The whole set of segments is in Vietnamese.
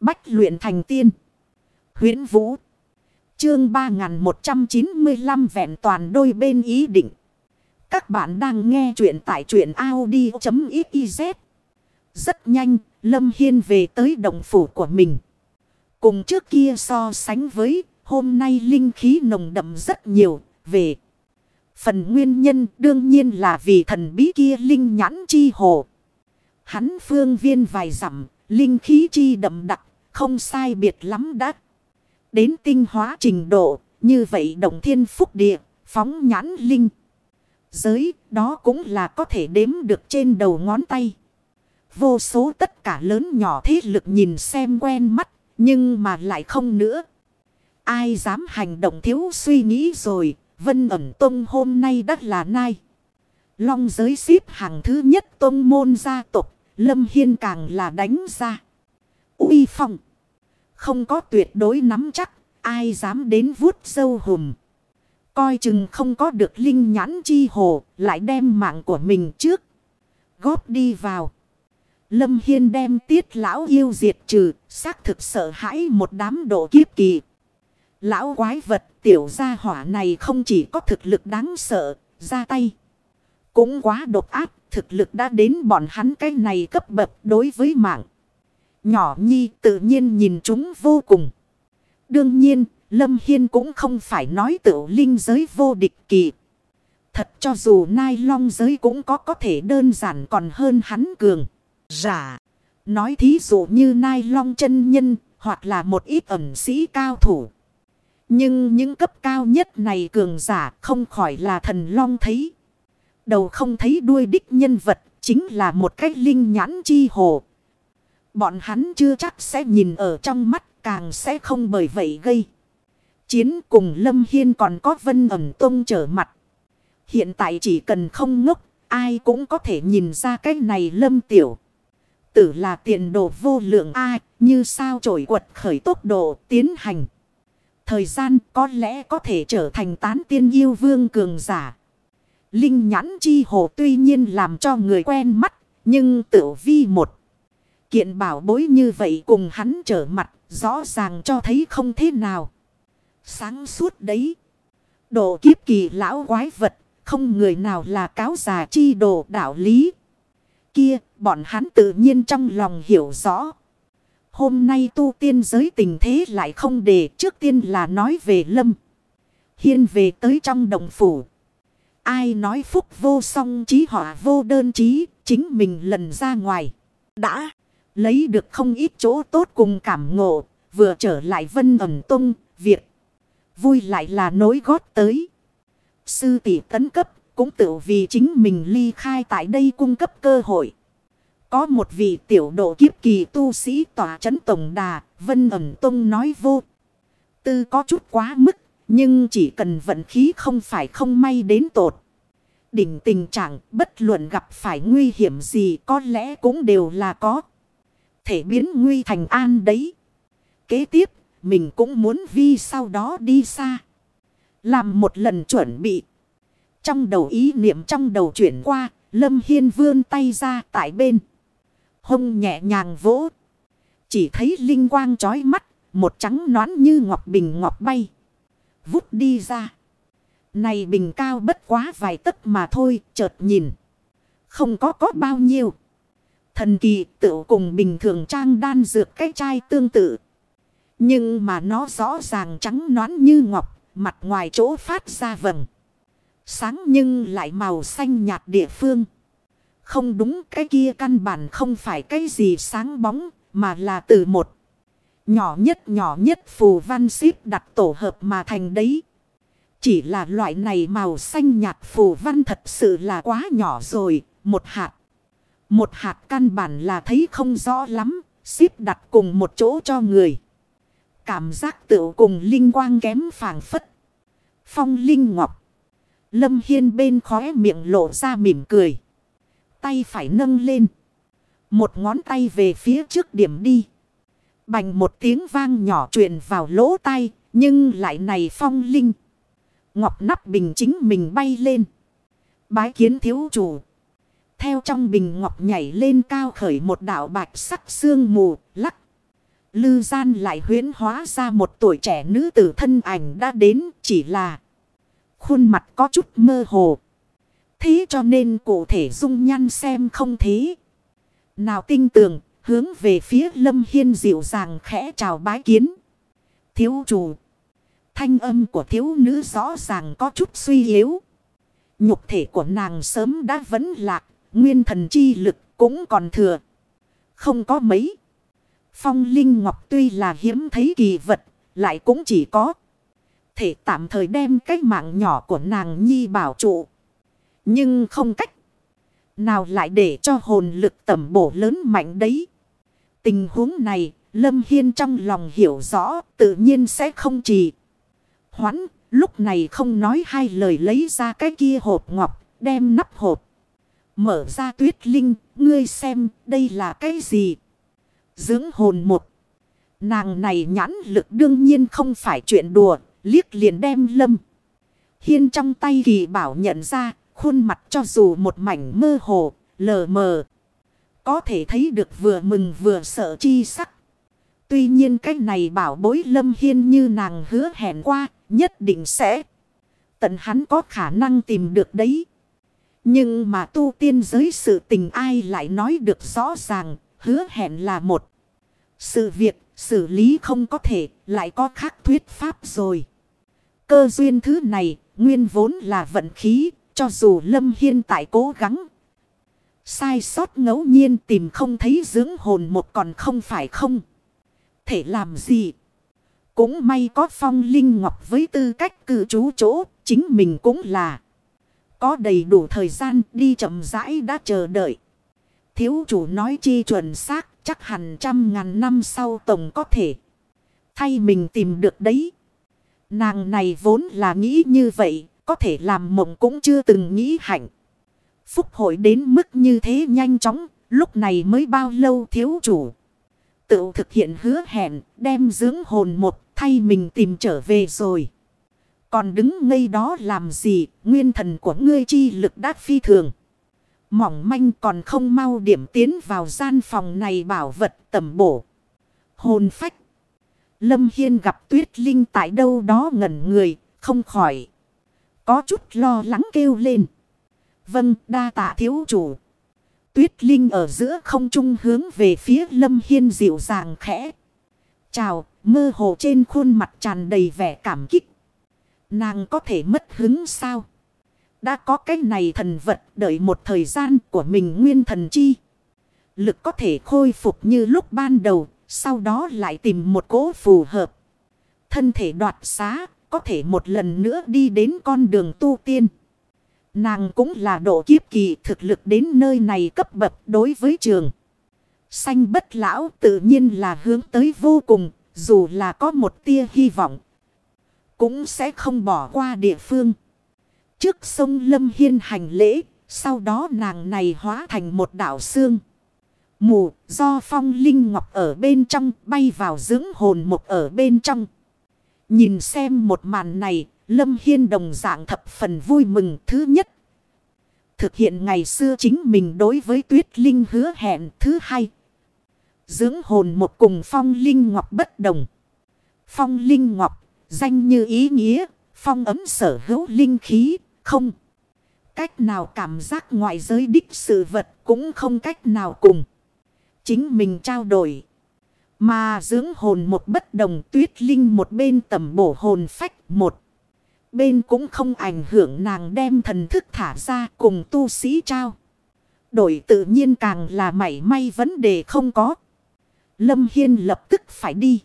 Bách luyện thành tiên. huyễn Vũ. Chương 3195 vẹn toàn đôi bên ý định. Các bạn đang nghe truyện tại truyện Audi.xyz. Rất nhanh, Lâm Hiên về tới động phủ của mình. Cùng trước kia so sánh với, hôm nay linh khí nồng đậm rất nhiều, về. Phần nguyên nhân đương nhiên là vì thần bí kia linh nhãn chi hồ. Hắn phương viên vài dặm, linh khí chi đậm đặc, không sai biệt lắm đã. Đến tinh hóa trình độ, như vậy động thiên phúc địa, phóng nhãn linh. Giới, đó cũng là có thể đếm được trên đầu ngón tay. Vô số tất cả lớn nhỏ thế lực nhìn xem quen mắt, nhưng mà lại không nữa. Ai dám hành động thiếu suy nghĩ rồi, Vân ẩn tông hôm nay đất là nai. Long giới xếp hàng thứ nhất tông môn gia tộc Lâm Hiên càng là đánh ra uy phong. Không có tuyệt đối nắm chắc. Ai dám đến vuốt sâu hùm. Coi chừng không có được linh nhãn chi hồ. Lại đem mạng của mình trước. Góp đi vào. Lâm Hiên đem tiết lão yêu diệt trừ. Xác thực sợ hãi một đám độ kiếp kỳ. Lão quái vật tiểu gia hỏa này không chỉ có thực lực đáng sợ. Ra tay. Cũng quá độc áp thực lực đã đến bọn hắn cái này cấp bậc đối với mạng. Nhỏ nhi tự nhiên nhìn chúng vô cùng. Đương nhiên, Lâm Hiên cũng không phải nói tự linh giới vô địch kỳ. Thật cho dù nai long giới cũng có có thể đơn giản còn hơn hắn cường. Giả. Nói thí dụ như nai long chân nhân hoặc là một ít ẩn sĩ cao thủ. Nhưng những cấp cao nhất này cường giả không khỏi là thần long thấy đầu không thấy đuôi đích nhân vật, chính là một cái linh nhãn chi hồ. Bọn hắn chưa chắc sẽ nhìn ở trong mắt, càng sẽ không bởi vậy gây. Chiến cùng Lâm Hiên còn có vân ẩm tông trở mặt. Hiện tại chỉ cần không ngốc, ai cũng có thể nhìn ra cái này Lâm Tiểu. Tử là tiền đồ vô lượng ai, như sao trổi quật khởi tốc độ tiến hành. Thời gian có lẽ có thể trở thành tán tiên yêu vương cường giả. Linh nhãn chi hồ tuy nhiên làm cho người quen mắt, nhưng tự vi một. Kiện bảo bối như vậy cùng hắn trở mặt, rõ ràng cho thấy không thế nào. Sáng suốt đấy. Độ kiếp kỳ lão quái vật, không người nào là cáo già chi đồ đạo lý. Kia, bọn hắn tự nhiên trong lòng hiểu rõ. Hôm nay tu tiên giới tình thế lại không để trước tiên là nói về lâm. Hiên về tới trong đồng phủ. Ai nói phúc vô song trí họa vô đơn trí, chính mình lần ra ngoài. Đã lấy được không ít chỗ tốt cùng cảm ngộ, vừa trở lại vân ẩm tung, việc. Vui lại là nối gót tới. Sư tỷ tấn cấp, cũng tự vì chính mình ly khai tại đây cung cấp cơ hội. Có một vị tiểu độ kiếp kỳ tu sĩ tỏa chấn tổng đà, vân ẩm tung nói vô. Tư có chút quá mức nhưng chỉ cần vận khí không phải không may đến tột. Đỉnh tình trạng bất luận gặp phải nguy hiểm gì có lẽ cũng đều là có. Thể biến nguy thành an đấy. Kế tiếp, mình cũng muốn vi sau đó đi xa. Làm một lần chuẩn bị. Trong đầu ý niệm trong đầu chuyển qua, Lâm Hiên vươn tay ra tại bên. Hông nhẹ nhàng vỗ. Chỉ thấy linh quang trói mắt, một trắng nón như ngọc bình ngọc bay vút đi ra. Này bình cao bất quá vài tấc mà thôi, chợt nhìn. Không có có bao nhiêu. Thần kỳ tự cùng bình thường trang đan dược cái chai tương tự. Nhưng mà nó rõ ràng trắng nõn như ngọc, mặt ngoài chỗ phát ra vầng. Sáng nhưng lại màu xanh nhạt địa phương. Không đúng cái kia căn bản không phải cái gì sáng bóng, mà là từ một. Nhỏ nhất nhỏ nhất phù văn xếp đặt tổ hợp mà thành đấy. Chỉ là loại này màu xanh nhạt phù văn thật sự là quá nhỏ rồi. Một hạt. Một hạt căn bản là thấy không rõ lắm. Xếp đặt cùng một chỗ cho người. Cảm giác tự cùng linh quang kém phàng phất. Phong linh ngọc. Lâm Hiên bên khóe miệng lộ ra mỉm cười. Tay phải nâng lên. Một ngón tay về phía trước điểm đi. Bành một tiếng vang nhỏ truyền vào lỗ tai, nhưng lại này phong linh. Ngọc nắp bình chính mình bay lên. Bái kiến thiếu chủ. Theo trong bình ngọc nhảy lên cao khởi một đảo bạch sắc xương mù, lắc. Lư gian lại huyến hóa ra một tuổi trẻ nữ tử thân ảnh đã đến chỉ là khuôn mặt có chút mơ hồ. Thế cho nên cụ thể dung nhan xem không thế. Nào tinh tường hướng về phía lâm hiên dịu dàng khẽ chào bái kiến. Thiếu chủ. Thanh âm của thiếu nữ rõ ràng có chút suy yếu. Nhục thể của nàng sớm đã vấn lạc. Nguyên thần chi lực cũng còn thừa. Không có mấy. Phong Linh Ngọc tuy là hiếm thấy kỳ vật. Lại cũng chỉ có. Thể tạm thời đem cái mạng nhỏ của nàng nhi bảo trụ. Nhưng không cách. Nào lại để cho hồn lực tẩm bổ lớn mạnh đấy. Tình huống này, Lâm Hiên trong lòng hiểu rõ, tự nhiên sẽ không trì. Hoãn, lúc này không nói hai lời lấy ra cái kia hộp ngọc, đem nắp hộp. Mở ra tuyết linh, ngươi xem, đây là cái gì? Dưỡng hồn một. Nàng này nhãn lực đương nhiên không phải chuyện đùa, liếc liền đem lâm. Hiên trong tay kỳ bảo nhận ra, khuôn mặt cho dù một mảnh mơ hồ, lờ mờ. Có thể thấy được vừa mừng vừa sợ chi sắc. Tuy nhiên cái này bảo bối lâm hiên như nàng hứa hẹn qua, nhất định sẽ. Tận hắn có khả năng tìm được đấy. Nhưng mà tu tiên giới sự tình ai lại nói được rõ ràng, hứa hẹn là một. Sự việc xử lý không có thể, lại có khác thuyết pháp rồi. Cơ duyên thứ này, nguyên vốn là vận khí, cho dù Lâm Hiên tại cố gắng. Sai sót ngẫu nhiên tìm không thấy dưỡng hồn một còn không phải không. Thể làm gì? Cũng may có phong linh ngọc với tư cách cư trú chỗ, chính mình cũng là. Có đầy đủ thời gian đi chậm rãi đã chờ đợi. Thiếu chủ nói chi chuẩn xác, chắc hẳn trăm ngàn năm sau tổng có thể. Thay mình tìm được đấy. Nàng này vốn là nghĩ như vậy, có thể làm mộng cũng chưa từng nghĩ hạnh. Phúc hội đến mức như thế nhanh chóng, lúc này mới bao lâu thiếu chủ. Tự thực hiện hứa hẹn, đem dưỡng hồn một thay mình tìm trở về rồi. Còn đứng ngây đó làm gì, nguyên thần của ngươi chi lực đát phi thường. Mỏng manh còn không mau điểm tiến vào gian phòng này bảo vật tầm bổ. Hồn phách. Lâm Hiên gặp tuyết linh tại đâu đó ngẩn người, không khỏi. Có chút lo lắng kêu lên. Vâng, đa tạ thiếu chủ. Tuyết Linh ở giữa không trung hướng về phía Lâm Hiên dịu dàng khẽ. Chào, mơ hồ trên khuôn mặt tràn đầy vẻ cảm kích. Nàng có thể mất hứng sao? Đã có cái này thần vật đợi một thời gian của mình nguyên thần chi. Lực có thể khôi phục như lúc ban đầu, sau đó lại tìm một cố phù hợp. Thân thể đoạt xá, có thể một lần nữa đi đến con đường tu tiên. Nàng cũng là độ kiếp kỳ thực lực đến nơi này cấp bậc đối với trường. Xanh bất lão tự nhiên là hướng tới vô cùng, dù là có một tia hy vọng. Cũng sẽ không bỏ qua địa phương. Trước sông Lâm Hiên hành lễ, sau đó nàng này hóa thành một đảo xương. Mù, do phong linh ngọc ở bên trong, bay vào dưỡng hồn một ở bên trong. Nhìn xem một màn này, Lâm Hiên đồng dạng thập phần vui mừng thứ nhất. Thực hiện ngày xưa chính mình đối với tuyết linh hứa hẹn thứ hai. Dưỡng hồn một cùng phong linh ngọc bất đồng. Phong linh ngọc, danh như ý nghĩa, phong ấm sở hữu linh khí, không. Cách nào cảm giác ngoại giới đích sự vật cũng không cách nào cùng. Chính mình trao đổi. Mà dưỡng hồn một bất đồng tuyết linh một bên tầm bổ hồn phách một. Bên cũng không ảnh hưởng nàng đem thần thức thả ra cùng tu sĩ trao. Đổi tự nhiên càng là mảy may vấn đề không có. Lâm Hiên lập tức phải đi.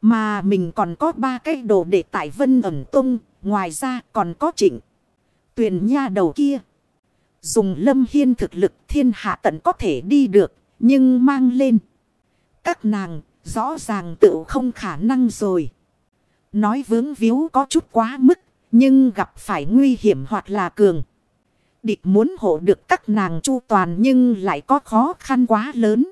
Mà mình còn có ba cái đồ để tại vân ẩn tung. Ngoài ra còn có trịnh. Tuyền nha đầu kia. Dùng lâm hiên thực lực thiên hạ tận có thể đi được. Nhưng mang lên. Các nàng rõ ràng tự không khả năng rồi. Nói vướng víu có chút quá mức. Nhưng gặp phải nguy hiểm hoặc là cường. Địch muốn hộ được các nàng chu toàn nhưng lại có khó khăn quá lớn.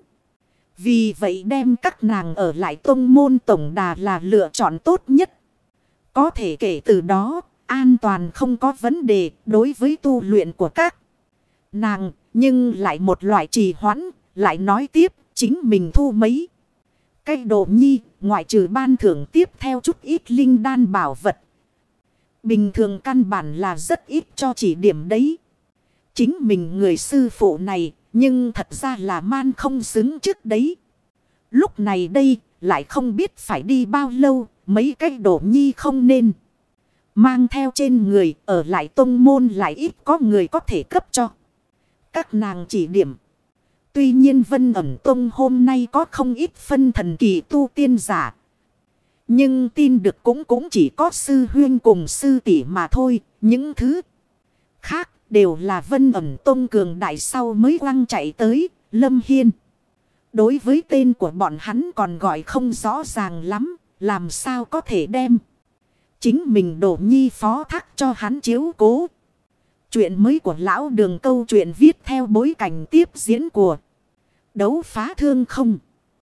Vì vậy đem các nàng ở lại tông môn tổng đà là lựa chọn tốt nhất. Có thể kể từ đó, an toàn không có vấn đề đối với tu luyện của các nàng. Nhưng lại một loại trì hoãn, lại nói tiếp chính mình thu mấy Cái đồ nhi, ngoại trừ ban thưởng tiếp theo chút ít linh đan bảo vật. Bình thường căn bản là rất ít cho chỉ điểm đấy. Chính mình người sư phụ này, nhưng thật ra là man không xứng trước đấy. Lúc này đây, lại không biết phải đi bao lâu, mấy cái đồ nhi không nên. Mang theo trên người, ở lại tông môn lại ít có người có thể cấp cho. Các nàng chỉ điểm. Tuy nhiên vân ẩm tông hôm nay có không ít phân thần kỳ tu tiên giả. Nhưng tin được cũng cũng chỉ có sư huyên cùng sư tỷ mà thôi. Những thứ khác đều là vân ẩm tôn cường đại sau mới quăng chạy tới, Lâm Hiên. Đối với tên của bọn hắn còn gọi không rõ ràng lắm. Làm sao có thể đem. Chính mình đổ nhi phó thác cho hắn chiếu cố. Chuyện mới của lão đường câu chuyện viết theo bối cảnh tiếp diễn của đấu phá thương không.